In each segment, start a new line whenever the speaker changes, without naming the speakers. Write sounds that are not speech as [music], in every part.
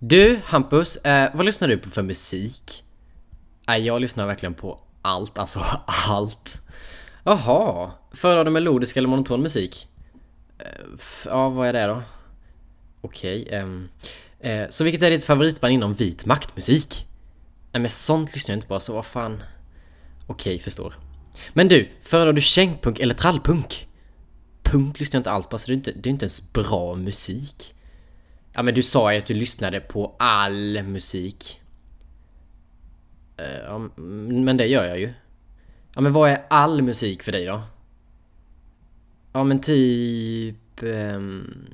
Du, Hampus, eh, vad lyssnar du på för musik? Eh, jag lyssnar verkligen på allt, alltså [laughs] allt. Jaha, föredrar du melodisk eller monoton musik? Eh, ja, vad är det då? Okej, ehm, eh, så vilket är ditt favoritband inom vit maktmusik? Nej men sånt lyssnar jag inte på, så vad fan. Okej, förstår. Men du, föredrar du kängpunk eller trallpunk? Punk lyssnar jag inte alls på, så det är inte, det är inte ens bra musik. Ja men du sa ju att du lyssnade på all musik. Eh, ja, mm, men det gör jag ju. Ja men vad är all musik för dig då? Ja men typ... ehm,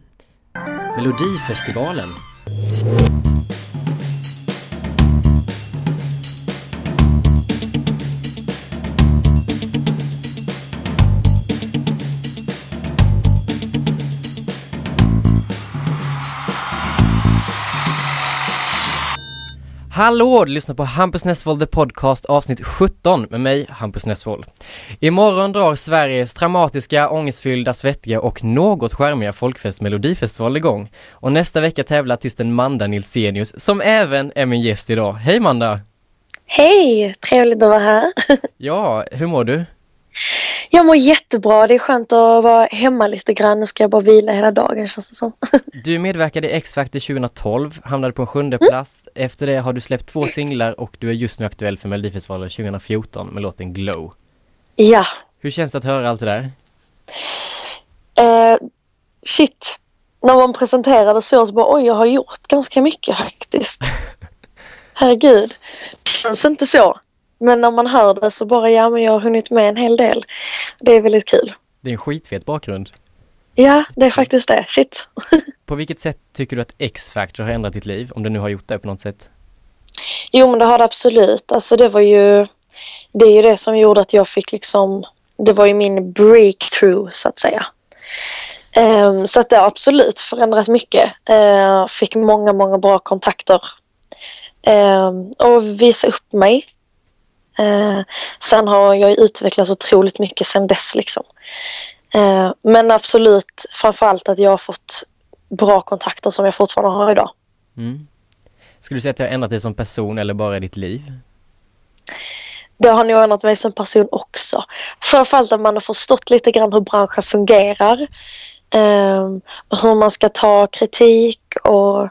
Melodifestivalen. Hallå! Du lyssnar på Hampus Nessvold The Podcast avsnitt 17 med mig, Hampus Nessvold. Imorgon drar Sveriges dramatiska, ångestfyllda, svettiga och något skärmiga folkfest Melodifestival igång. Och nästa vecka tävlar artisten Manda Nilsenius, som även är min gäst idag. Hej Manda!
Hej, trevligt att vara här. [laughs]
Ja, hur mår du?
Jag mår jättebra. Det är skönt att vara hemma lite grann. Nu ska jag bara vila hela dagen känns det som. [laughs]
Du medverkade i X-Factor 2012, hamnade på en sjunde plats. Efter det har du släppt två singlar och du är just nu aktuell för Melodifestivalen 2014 med låten Glow.
Ja.
Hur känns det att höra allt det där?
Eh, shit. När man presenterade så, så bara oj, jag har gjort ganska mycket faktiskt. [laughs] Herregud. Det känns inte så. Men när man hör det så bara, ja men jag har hunnit med en hel del. Det är väldigt kul.
Det är en skitfet bakgrund.
Ja, det är faktiskt det. Shit. [laughs]
På vilket sätt tycker du att X-Factor har ändrat ditt liv? Om det nu har gjort det på något sätt?
Jo men det har det absolut. Alltså det var ju Det är ju det som gjorde att jag fick liksom Det var ju min breakthrough så att säga. Ehm, så att det har absolut förändrat mycket. Uh, fick många, många bra kontakter. Ehm, och visa upp mig. Uh, sen har jag utvecklats otroligt mycket sen dess liksom. Uh, men absolut framförallt att jag har fått bra kontakter som jag fortfarande har idag.
Mm. Skulle du säga att det har ändrat dig som person eller bara i ditt liv?
Det har nog ändrat mig som person också. Framförallt att man har förstått lite grann hur branschen fungerar. Um, hur man ska ta kritik och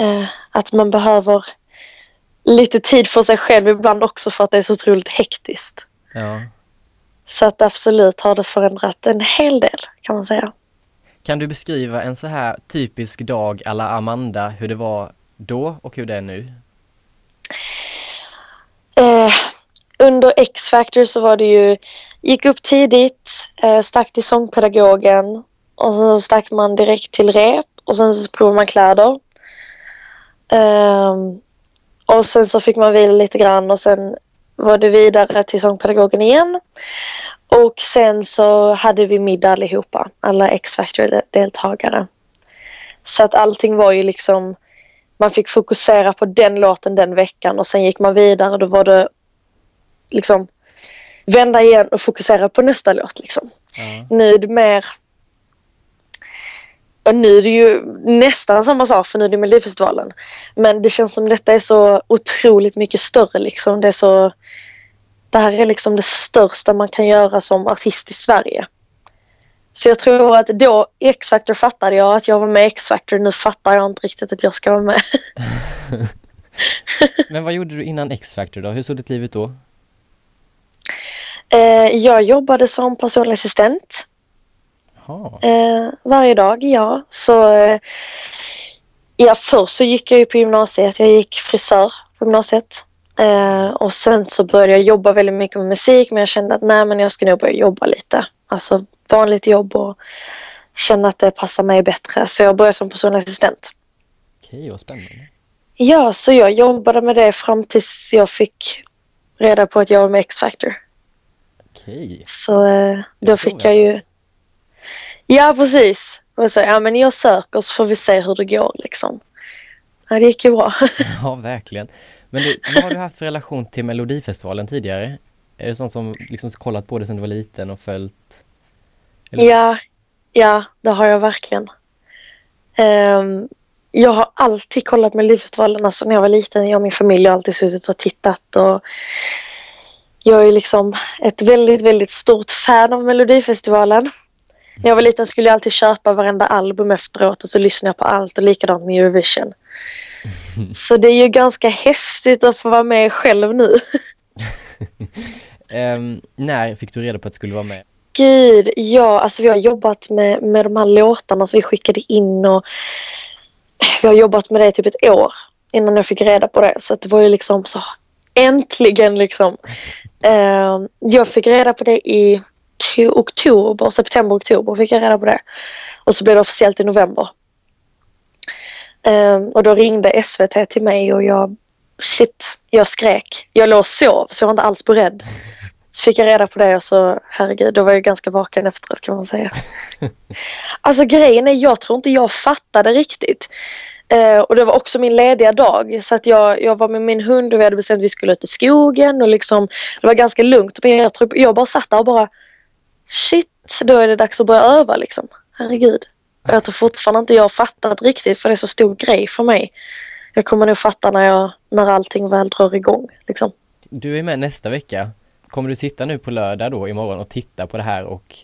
uh, att man behöver lite tid för sig själv ibland också för att det är så otroligt hektiskt.
Ja.
Så att absolut har det förändrat en hel del kan man säga.
Kan du beskriva en så här typisk dag alla Amanda, hur det var då och hur det är nu?
Eh, under X-Factor så var det ju, gick upp tidigt, eh, stack till sångpedagogen och sen så stack man direkt till rep och sen så provade man kläder. Ehm, och sen så fick man vila lite grann och sen var det vidare till sångpedagogen igen. Och sen så hade vi middag allihopa, alla X-Factor-deltagare. Så att allting var ju liksom, man fick fokusera på den låten den veckan och sen gick man vidare och då var det liksom vända igen och fokusera på nästa låt liksom.
Ja.
Nu är det mer och nu är det ju nästan samma sak för nu är det Melodifestivalen. Men det känns som detta är så otroligt mycket större liksom. Det är så det här är liksom det största man kan göra som artist i Sverige. Så jag tror att då X-Factor fattade jag att jag var med i X-Factor. Nu fattar jag inte riktigt att jag ska vara med. [laughs]
Men vad gjorde du innan X-Factor då? Hur såg ditt liv ut då?
Eh, jag jobbade som personlig assistent. Eh, varje dag, ja. Så eh, ja, först så gick jag ju på gymnasiet. Jag gick frisör på gymnasiet. Eh, och sen så började jag jobba väldigt mycket med musik men jag kände att nej men jag ska nog börja jobba lite. Alltså vanligt jobb och känna att det passar mig bättre. Så jag började som personlig assistent.
Okej, vad spännande.
Ja, så jag jobbade med det fram tills jag fick reda på att jag var med X-Factor.
Okej.
Så eh, då
Jag
fick jag
jag.
ju... Ja, precis. Och så, ja men jag söker så får vi se hur det går liksom. Ja, det gick ju bra. [laughs]
Ja, verkligen. Men du, vad har du haft för relation till Melodifestivalen tidigare? Är det sånt som liksom kollat på det sedan du var liten och följt? Eller-
ja, ja, det har jag verkligen. Ehm, jag har alltid kollat Melodifestivalen. Alltså när jag var liten, jag och min familj har alltid suttit och tittat. Och jag är liksom ett väldigt, väldigt stort fan av Melodifestivalen. När jag var liten skulle jag alltid köpa varenda album efteråt och så lyssnade jag på allt och likadant med Eurovision. [laughs] Så det är ju ganska häftigt att få vara med själv nu.
um, [laughs] när fick du reda på att du skulle vara med?
Gud, ja, alltså vi har jobbat med, med de här låtarna som vi skickade in och vi har jobbat med det typ ett år innan jag fick reda på det. Så det var ju liksom så äntligen liksom. Uh, [laughs] jag fick reda på det i oktober, september, oktober fick jag reda på det. Och så blev det officiellt i november. Um, och då ringde SVT till mig och jag, shit, jag skrek. Jag låg och sov så jag var inte alls beredd. Så fick jag reda på det och så, herregud, då var jag ganska vaken efteråt kan man säga. [laughs] alltså grejen är, jag tror inte jag fattade riktigt. Uh, och det var också min lediga dag så att jag, jag var med min hund och vi hade bestämt att vi skulle ut i skogen och liksom det var ganska lugnt. Men jag, tror, jag bara satt där och bara shit, då är det dags att börja öva liksom. Herregud. Och jag tror fortfarande inte jag har fattat riktigt för det är så stor grej för mig. Jag kommer nog fatta när, jag, när allting väl drar igång. Liksom.
Du är med nästa vecka. Kommer du sitta nu på lördag då imorgon och titta på det här och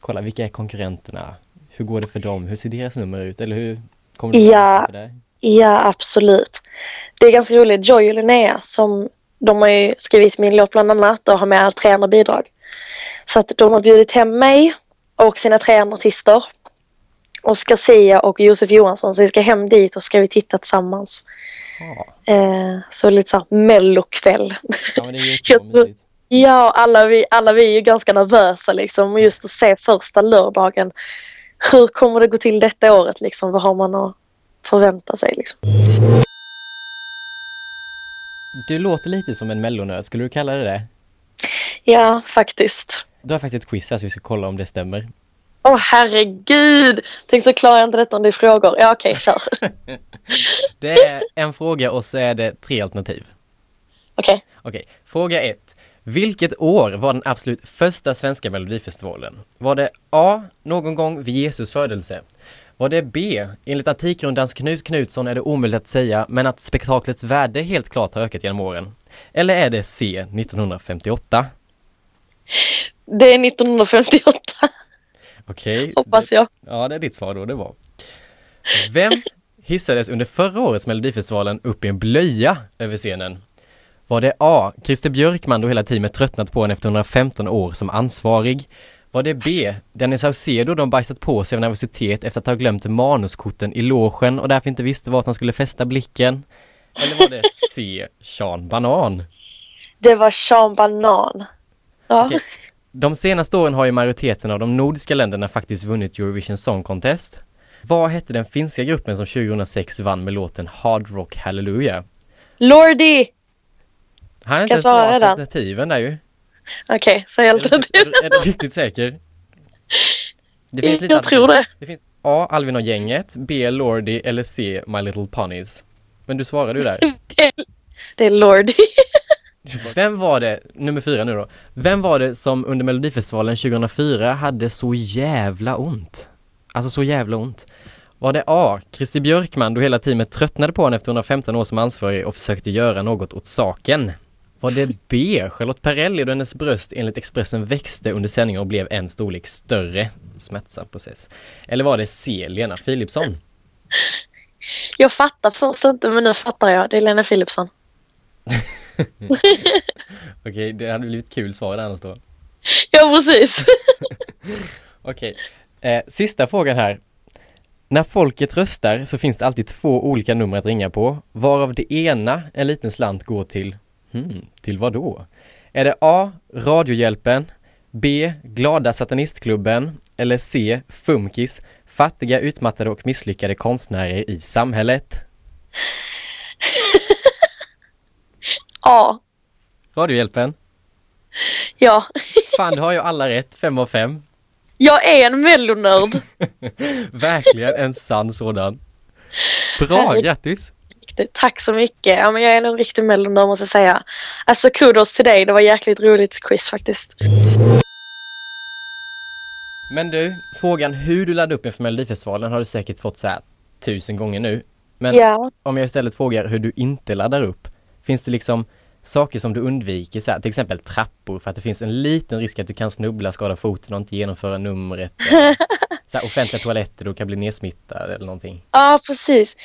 kolla vilka är konkurrenterna? Hur går det för dem? Hur ser deras nummer ut? Eller hur kommer du
ja, för det? Ja, absolut. Det är ganska roligt. Joy och Linnea som de har ju skrivit min låt bland annat och har med tre andra bidrag. Så att de har bjudit hem mig och sina tre andra artister. Oskar Sia och Josef Johansson. Så vi ska hem dit och ska vi titta tillsammans. Ah. Eh, så lite så här mellokväll. Ja, men det är [laughs] Ja, alla vi, alla vi är ju ganska nervösa liksom. Och just att se första lördagen. Hur kommer det gå till detta året liksom? Vad har man att förvänta sig liksom?
Du låter lite som en mellonörd, skulle du kalla det det?
Ja, faktiskt.
Du har faktiskt ett quiz här så vi ska kolla om det stämmer.
Åh oh, herregud! Tänk så klarar jag inte detta om det är frågor. Ja okej, okay, kör. [laughs]
det är en fråga och så är det tre alternativ.
Okej. Okay.
Okej, okay. fråga ett. Vilket år var den absolut första svenska melodifestivalen? Var det A. Någon gång vid Jesus födelse? Var det B? Enligt Antikrundans Knut Knutsson är det omöjligt att säga, men att spektaklets värde helt klart har ökat genom åren. Eller är det C. 1958?
Det är 1958.
Okej. Okay.
Hoppas jag.
Ja, det är ditt svar då, det var. Vem hissades under förra årets Melodifestivalen upp i en blöja över scenen? Var det A. Christer Björkman då hela teamet tröttnat på henne efter 115 år som ansvarig? Var det B. Dennis Saucedo de bajsat på sig av nervositet efter att ha glömt manuskorten i logen och därför inte visste vart han skulle fästa blicken? Eller var det C. Sean Banan?
Det var Sean Banan. Ja. Okay.
De senaste åren har ju majoriteten av de nordiska länderna faktiskt vunnit Eurovision Song Contest. Vad hette den finska gruppen som 2006 vann med låten Hard Rock Hallelujah?
Lordi!
Han är inte ens svara alternativen där ju.
Okej, okay, säg alternativen.
Är, är, du riktigt säker? [laughs]
Det finns lite Jag tror det.
Det finns A. Alvin och gänget, B. Lordi eller C. My Little Ponies. Men du svarade ju där. [laughs]
det är Lordi. [laughs] [laughs]
Vem var det, nummer fyra nu då, vem var det som under Melodifestivalen 2004 hade så jävla ont? Alltså så jävla ont. Var det A. Christer Björkman då hela teamet tröttnade på honom efter 115 år som ansvarig och försökte göra något åt saken? Var det B. Charlotte Perrelli då hennes bröst enligt Expressen växte under sändningen och blev en storlek större? Smärtsam process. Eller var det C. Lena Philipsson?
Jag fattar först inte men nu fattar jag. Det är Lena Philipsson. [laughs]
Okej, det hade blivit kul svar där annars då.
Ja, precis. [laughs]
Okej, eh, sista frågan här. När folket röstar så finns det alltid två olika nummer att ringa på, varav det ena en liten slant går till, hmm, till vad då? Är det A. Radiohjälpen, B. Glada Satanistklubben eller C. Fumkis, fattiga, utmattade och misslyckade konstnärer i samhället?
A.
Radiohjälpen?
Ja.
Fan, du har ju alla rätt. Fem av fem.
Jag är en mellonörd. [laughs]
Verkligen en sann sådan. Bra, grattis!
Tack så mycket. Ja, men jag är en riktig mellonörd måste jag säga. Alltså kudos till dig. Det var jäkligt roligt quiz faktiskt.
Men du, frågan hur du laddade upp inför Melodifestivalen har du säkert fått så här tusen gånger nu. Men
Ja.
om jag istället frågar hur du inte laddar upp, finns det liksom saker som du undviker, så här, till exempel trappor för att det finns en liten risk att du kan snubbla, skada foten och inte genomföra numret. eller [laughs] så här, offentliga toaletter, du kan bli nedsmittad eller någonting.
Ja, precis.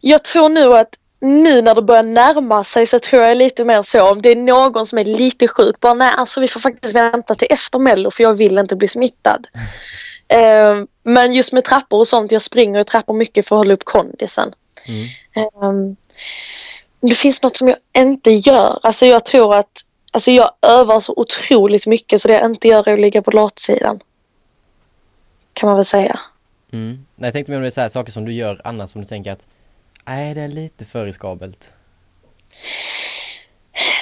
Jag tror nu att nu när det börjar närma sig så tror jag lite mer så om det är någon som är lite sjuk, bara nej alltså vi får faktiskt vänta till efter mello för jag vill inte bli smittad. [laughs] Ehm, men just med trappor och sånt, jag springer i trappor mycket för att hålla upp kondisen.
Mm.
Ehm, det finns något som jag inte gör. Alltså jag tror att alltså jag övar så otroligt mycket så det jag inte gör är att ligga på latsidan. Kan man väl säga.
Mm. Jag tänkte mer om det är så här, saker som du gör annars som du tänker att nej, det är lite för riskabelt.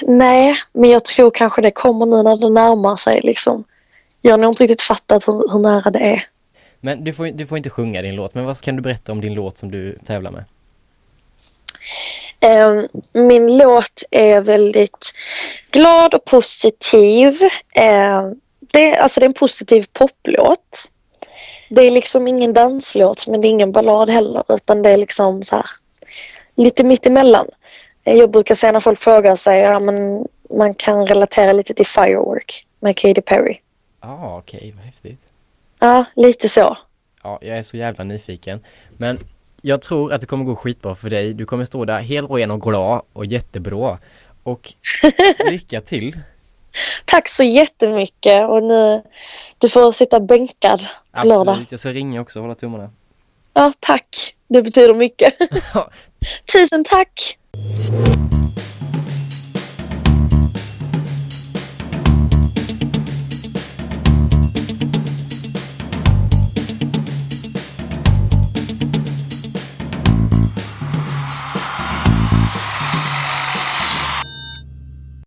Nej, men jag tror kanske det kommer nu när det närmar sig liksom. Jag har nog inte riktigt fattat hur, hur nära det är.
Men du får, du får inte sjunga din låt, men vad kan du berätta om din låt som du tävlar med?
Ehm, min låt är väldigt glad och positiv. Ehm, det, alltså det är en positiv poplåt. Det är liksom ingen danslåt men det är ingen ballad heller utan det är liksom så här lite mittemellan. Eh, Jag brukar säga när folk frågar sig, ja men man kan relatera lite till Firework med Katy Perry.
Ja, ah, okej, vad häftigt.
Ja, lite så.
Ja, jag är så jävla nyfiken. Men jag tror att det kommer gå skitbra för dig. Du kommer stå där helt ren och glad och jättebra. Och [laughs] lycka till!
Tack så jättemycket och nu, du får sitta bänkad lördag.
Absolut, jag ska ringa också och hålla tummarna.
Ja, tack. Det betyder mycket. [laughs] Tusen tack.